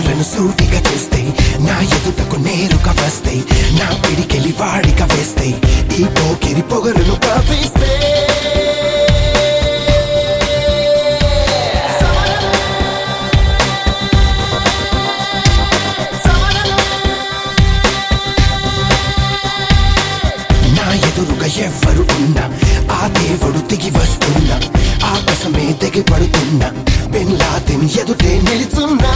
కళ్ళను సూటిగా చేస్తే నా ఎదుటకు నేరుగా వస్తే నా పిడికెళ్ళి వాడిగా వేస్తే ఈ పోకిరి పొగరును కవిస్తే ఎవరు ఉన్నా ఆ దేవుడు దిగి వస్తున్నా ఆకాశమే దిగి పడుతున్నా బిన్ లాదెన్ ఎదుటే నిలుచున్నా.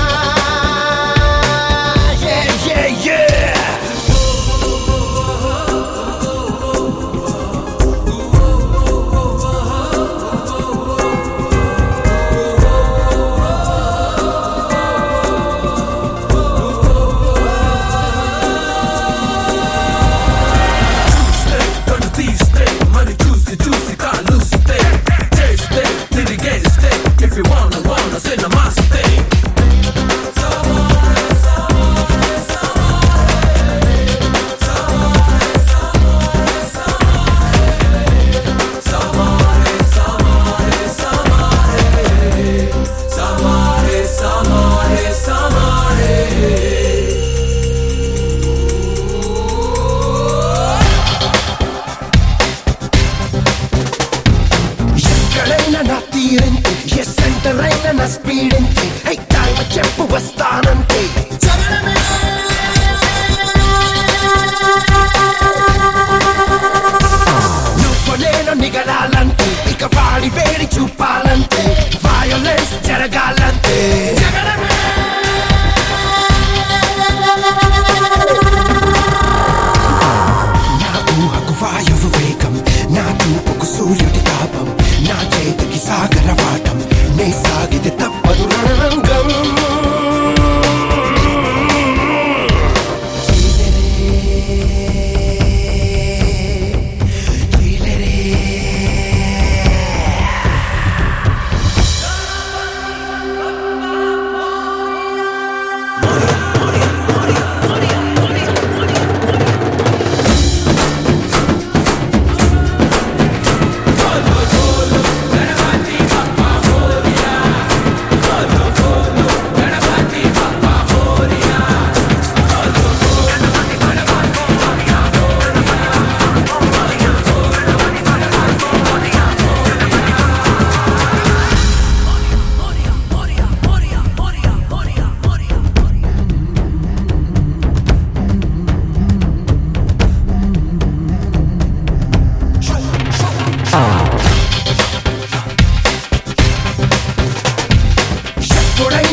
ఏ సెంటర్ నా స్పీడ్ అంతే హై టైం చెప్పు వస్తానంటే. నువ్వు నేను నిగలాలంటే ఇక వాడి వేడి చూపాలంటే వయోలెన్స్ జరగాలంటే.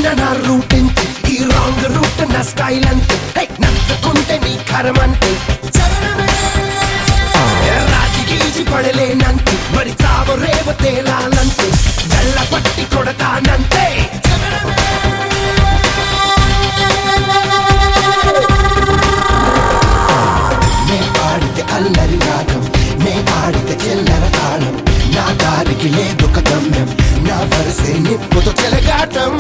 ఎప్పుడైనా నా రూట్ ఇంతే ఈ రాంగ్ రూట్ నా స్టైల్ అంతే నచ్చకుంటే నీ కరమంటే రాజి గీజి పడలేనంతే మరి చావు రేవు తేలాలంతే వెళ్ళ పట్టి కొడతానంతే నే పాడితే అల్లరి రాగం నే ఆడితే చిల్లర తాళం. నా దారికి లేదు ఒక గమ్యం. నా వరసే నిప్పుతో చెలగాటం.